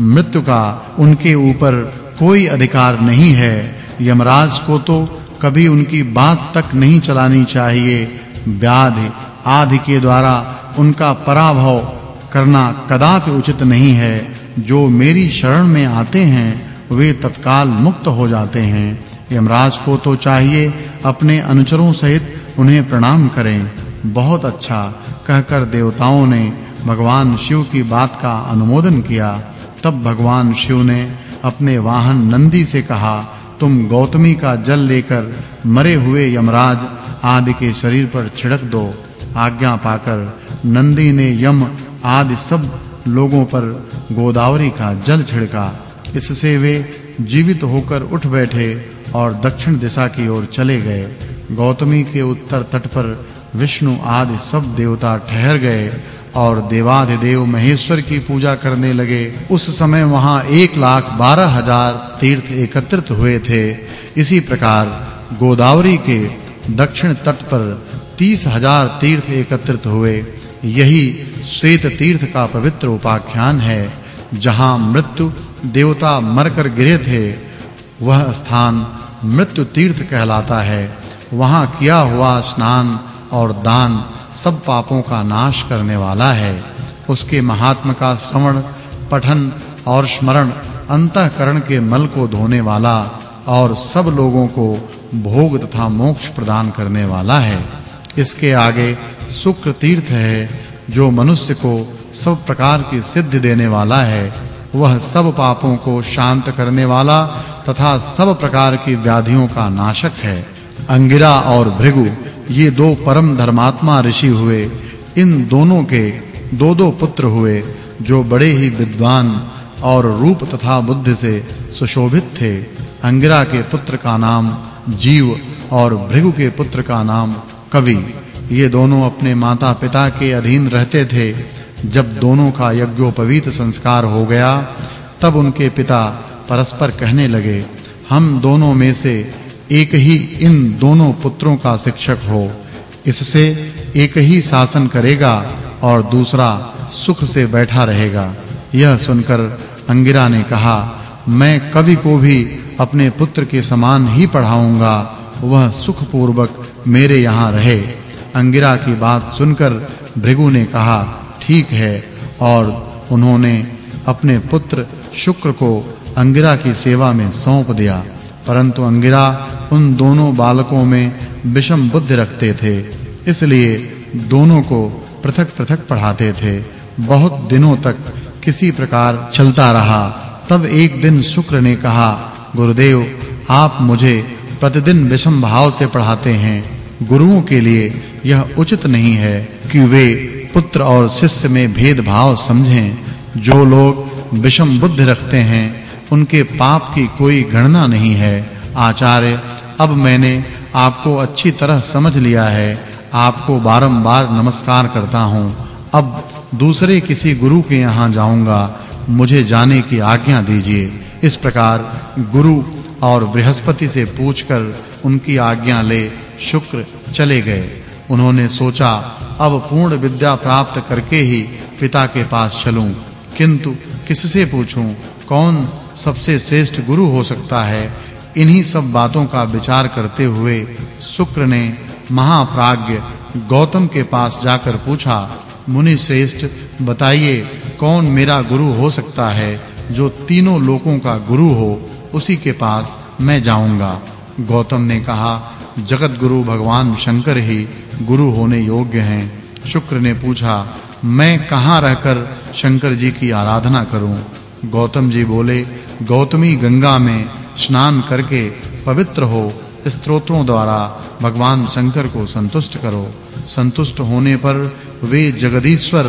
मृत्यु का उनके ऊपर कोई अधिकार नहीं है। यमराज को तो कभी उनकी बात तक नहीं चलानी चाहिए। व्याधि आदि के द्वारा उनका पराभव करना कदापि उचित नहीं है। जो मेरी शरण में आते हैं, वे तत्काल मुक्त हो जाते हैं। यमराज को तो चाहिए अपने अनुचरों सहित उन्हें प्रणाम करें। बहुत अच्छा कहकर देवताओं ने भगवान शिव की बात का अनुमोदन किया। तब भगवान शिव ने अपने वाहन नंदी से कहा, तुम गौतमी का जल लेकर मरे हुए यमराज आदि के शरीर पर छिड़क दो। आज्ञा पाकर नंदी ने यम आदि सब लोगों पर गोदावरी का जल छिड़का। इससे वे जीवित होकर उठ बैठे और दक्षिण दिशा की ओर चले गए। गौतमी के उत्तर तट पर विष्णु आदि सब देवता ठहर गए। और देवाधिदेव महेश्वर की पूजा करने लगे। उस समय वहाँ एक लाख बारह हज़ार तीर्थ एकत्रित हुए थे। इसी प्रकार गोदावरी के दक्षिण तट पर तीस हज़ार तीर्थ एकत्रित हुए। यही श्वेत तीर्थ का पवित्र उपाख्यान है, जहाँ मृत्यु देवता मरकर गिरे थे। वह स्थान मृत्यु तीर्थ कहलाता है। वहाँ किया हुआ स्नान और दान सब पापों का नाश करने वाला है। उसके महात्म का श्रवण, पठन और स्मरण, अंतःकरण के मल को धोने वाला और सब लोगों को भोग तथा मोक्ष प्रदान करने वाला है। इसके आगे शुक्र तीर्थ है, जो मनुष्य को सब प्रकार की सिद्धि देने वाला है। वह सब पापों को शांत करने वाला तथा सब प्रकार की व्याधियों का नाशक है। अंगिरा और भृगु ये दो परम धर्मात्मा ऋषि हुए, इन दोनों के दो-दो पुत्र हुए, जो बड़े ही विद्वान और रूप तथा बुद्धि से सुशोभित थे। अंगिरा के पुत्र का नाम जीव और भृगु के पुत्र का नाम कवि। ये दोनों अपने माता-पिता के अधीन रहते थे। जब दोनों का यज्ञोपवीत संस्कार हो गया, तब उनके पिता परस्पर कहने लगे, हम दोनों में से एक ही इन दोनों पुत्रों का शिक्षक हो। इससे एक ही शासन करेगा और दूसरा सुख से बैठा रहेगा। यह सुनकर अंगिरा ने कहा, मैं कवि को भी अपने पुत्र के समान ही पढ़ाऊँगा। वह सुख पूर्वक मेरे यहाँ रहे। अंगिरा की बात सुनकर भृगु ने कहा, ठीक है। और उन्होंने अपने पुत्र शुक्र को अंगिरा की सेवा में सौंप दिया। परंतु अंगिरा उन दोनों बालकों में विषम बुद्धि रखते थे। इसलिए दोनों को पृथक-पृथक पढ़ाते थे। बहुत दिनों तक किसी प्रकार चलता रहा। तब एक दिन शुक्र ने कहा, गुरुदेव, आप मुझे प्रतिदिन विषम भाव से पढ़ाते हैं। गुरुओं के लिए यह उचित नहीं है कि वे पुत्र और शिष्य में भेदभाव समझें। जो लोग विषम बुद्धि रखते हैं उनके पाप की कोई गणना नहीं है। आचार्य, अब मैंने आपको अच्छी तरह समझ लिया है। आपको बारंबार नमस्कार करता हूँ। अब दूसरे किसी गुरु के यहाँ जाऊँगा। मुझे जाने की आज्ञा दीजिए। इस प्रकार गुरु और बृहस्पति से पूछकर उनकी आज्ञा ले शुक्र चले गए। उन्होंने सोचा, अब पूर्ण विद्या प्राप्त करके ही पिता के पास चलूँ। किंतु किससे पूछूँ? कौन सबसे श्रेष्ठ गुरु हो सकता है। इन्हीं सब बातों का विचार करते हुए शुक्र ने महाप्राज्ञ गौतम के पास जाकर पूछा, मुनि श्रेष्ठ, बताइए, कौन मेरा गुरु हो सकता है जो तीनों लोकों का गुरु हो? उसी के पास मैं जाऊँगा। गौतम ने कहा जगत गुरु भगवान शंकर ही गुरु होने योग्य हैं। शुक्र ने पूछा, मैं कहाँ रहकर शंकर जी की आराधना करूँ? गौतम जी बोले गौतमी गंगा में स्नान करके पवित्र हो स्तोत्रों द्वारा भगवान शंकर को संतुष्ट करो। संतुष्ट होने पर वे जगदीश्वर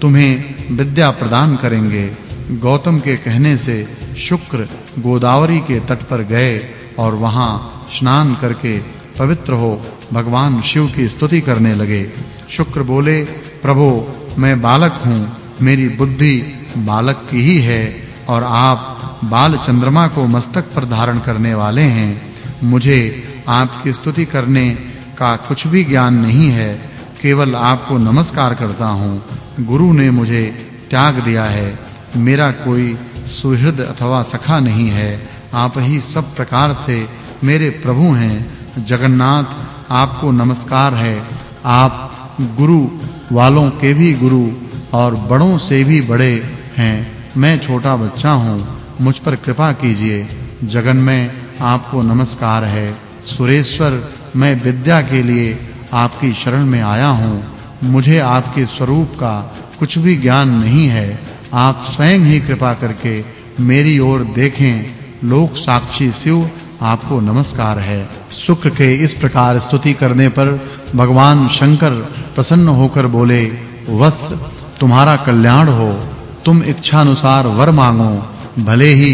तुम्हें विद्या प्रदान करेंगे। गौतम के कहने से शुक्र गोदावरी के तट पर गए और वहाँ स्नान करके पवित्र हो, भगवान शिव की स्तुति करने लगे। शुक्र बोले, प्रभु, मैं बालक हूँ, मेरी बुद्धि बालक की ही है। और आप बाल चंद्रमा को मस्तक पर धारण करने वाले हैं, मुझे आपकी स्तुति करने का कुछ भी ज्ञान नहीं है, केवल आपको नमस्कार करता हूँ। गुरु ने मुझे त्याग दिया है, मेरा कोई सुहृद अथवा सखा नहीं है, आप ही सब प्रकार से मेरे प्रभु हैं। जगन्नाथ, आपको नमस्कार है। आप गुरु वालों के भी गुरु और बड़ों से भी बड़े हैं। मैं छोटा बच्चा हूँ, मुझ पर कृपा कीजिए। जगन में आपको नमस्कार है। सुरेश्वर, मैं विद्या के लिए आपकी शरण में आया हूँ। मुझे आपके स्वरूप का कुछ भी ज्ञान नहीं है। आप स्वयं ही कृपा करके मेरी ओर देखें। लोक साक्षी शिव, आपको नमस्कार है। शुक्र के इस प्रकार स्तुति करने पर भगवान शंकर प्रसन्न होकर बोले, वत्स, तुम्हारा कल्याण हो। तुम इच्छा अनुसार वर मांगो, भले ही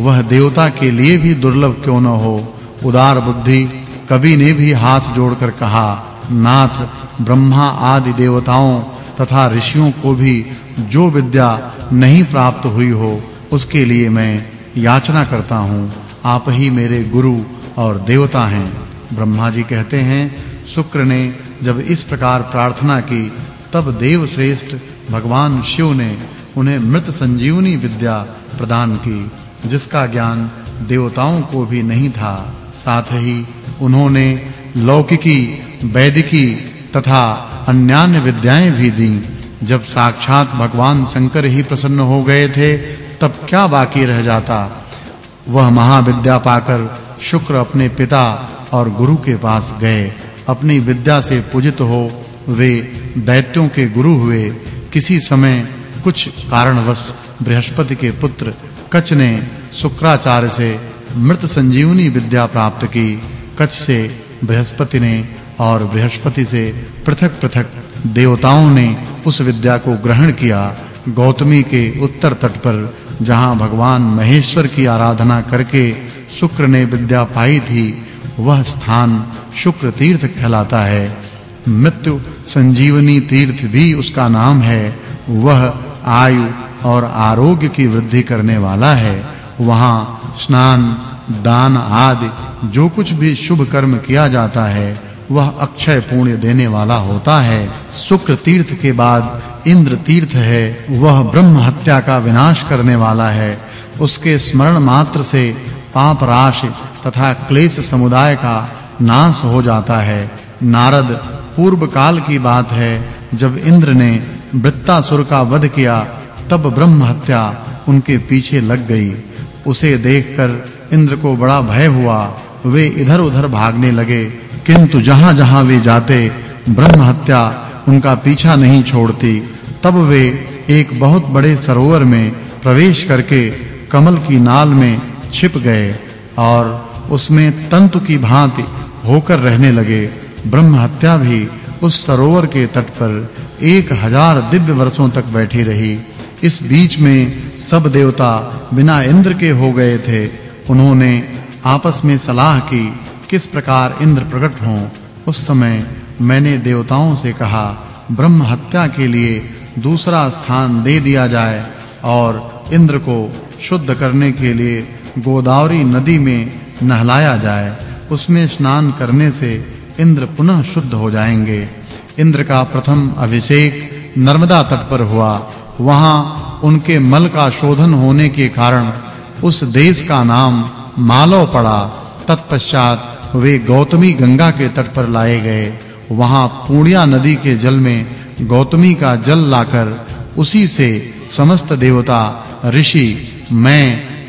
वह देवता के लिए भी दुर्लभ क्यों न हो। उदार बुद्धि कवि ने भी हाथ जोड़कर कहा, नाथ, ब्रह्मा आदि देवताओं तथा ऋषियों को भी जो विद्या नहीं प्राप्त हुई हो, उसके लिए मैं याचना करता हूँ। आप ही मेरे गुरु और देवता हैं। ब्रह्मा जी कहते हैं, शुक्र ने जब इस प्रकार प्रार्थना की, तब देव श्रेष्ठ भगवान शिव ने उन्हें मृत संजीवनी विद्या प्रदान की, जिसका ज्ञान देवताओं को भी नहीं था। साथ ही उन्होंने लौकिकी, वैदिकी तथा अन्यान्य विद्याएँ भी दी। जब साक्षात भगवान शंकर ही प्रसन्न हो गए थे, तब क्या बाकी रह जाता? वह महाविद्या पाकर शुक्र अपने पिता और गुरु के पास गए। अपनी विद्या से पूजित हो वे दैत्यों के गुरु हुए। किसी समय कुछ कारणवश बृहस्पति के पुत्र कच ने शुक्राचार्य से मृत संजीवनी विद्या प्राप्त की। कच से बृहस्पति ने और बृहस्पति से पृथक-पृथक देवताओं ने उस विद्या को ग्रहण किया। गौतमी के उत्तर तट पर जहाँ भगवान महेश्वर की आराधना करके शुक्र ने विद्या पाई थी, वह स्थान शुक्र तीर्थ कहलाता है। मृत्यु संजीवनी तीर्थ भी उसका नाम है, वह आयु और आरोग्य की वृद्धि करने वाला है, वहाँ स्नान, दान आदि, जो कुछ भी शुभ कर्म किया जाता है, वह अक्षय पुण्य देने वाला होता है। शुक्र तीर्थ के बाद इंद्र तीर्थ है, वह ब्रह्म हत्या का विनाश करने वाला है। उसके स्मरण मात्र से पाप राशि तथा क्लेश समुदाय का नाश हो जाता है। नारद, पूर्व काल की बात है जब इंद्र ने वृत्तासुर का वध किया, तब ब्रह्म हत्या उनके पीछे लग गई। उसे देखकर इंद्र को बड़ा भय हुआ। वे इधर-उधर भागने लगे, किंतु जहां-जहां वे जाते ब्रह्म हत्या उनका पीछा नहीं छोड़ती। तब वे एक बहुत बड़े सरोवर में प्रवेश करके कमल की नाल में छिप गए और उसमें तंतु की भांति होकर रहने लगे। ब्रह्म हत्या भी उस सरोवर के तट पर एक हज़ार दिव्य वर्षों तक बैठी रही। इस बीच में सब देवता बिना इंद्र के हो गए थे। उन्होंने आपस में सलाह की, किस प्रकार इंद्र प्रकट हों। उस समय मैंने देवताओं से कहा, ब्रह्म हत्या के लिए दूसरा स्थान दे दिया जाए और इंद्र को शुद्ध करने के लिए गोदावरी नदी में नहलाया जाए। उसमें स्नान करने से इंद्र पुनः शुद्ध हो जाएँगे। इंद्र का प्रथम अभिषेक नर्मदा तट पर हुआ। वहाँ उनके मल का शोधन होने के कारण उस देश का नाम मालव पड़ा। तत्पश्चात वे गौतमी गंगा के तट पर लाए गए। वहाँ पूर्णिया नदी के जल में गौतमी का जल लाकर उसी से समस्त देवता, ऋषि, मैं,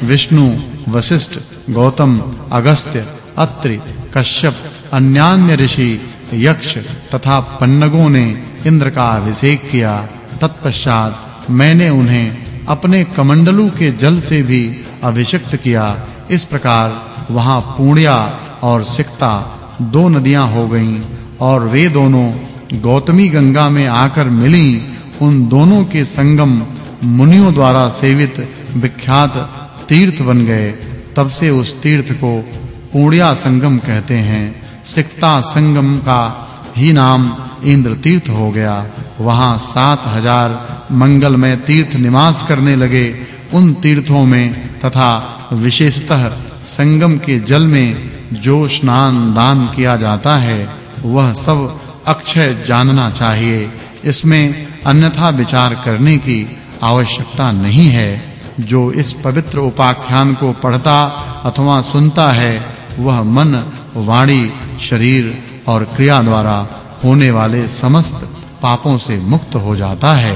विष्णु, वशिष्ठ, गौतम, अगस्त्य, अत्रि, कश्यप, अन्यान्य ऋषि यक्ष तथा पन्नगों ने इंद्र का अभिषेक किया। तत्पश्चात मैंने उन्हें अपने कमंडलू के जल से भी अभिषिक्त किया। इस प्रकार वहाँ पूर्णिया और सिकता दो नदियाँ हो गईं और वे दोनों गौतमी गंगा में आकर मिली। उन दोनों के संगम मुनियों द्वारा सेवित विख्यात तीर्थ बन गए। तब से उस तीर्थ को पूर्णिया संगम कहते हैं। सिकता संगम का ही नाम इंद्र तीर्थ हो गया। वहाँ सात हज़ार मंगलमय तीर्थ निवास करने लगे। उन तीर्थों में तथा विशेषतः संगम के जल में जो स्नान दान किया जाता है, वह सब अक्षय जानना चाहिए। इसमें अन्यथा विचार करने की आवश्यकता नहीं है। जो इस पवित्र उपाख्यान को पढ़ता अथवा सुनता है, वह मन वाणी शरीर और क्रिया द्वारा होने वाले समस्त पापों से मुक्त हो जाता है।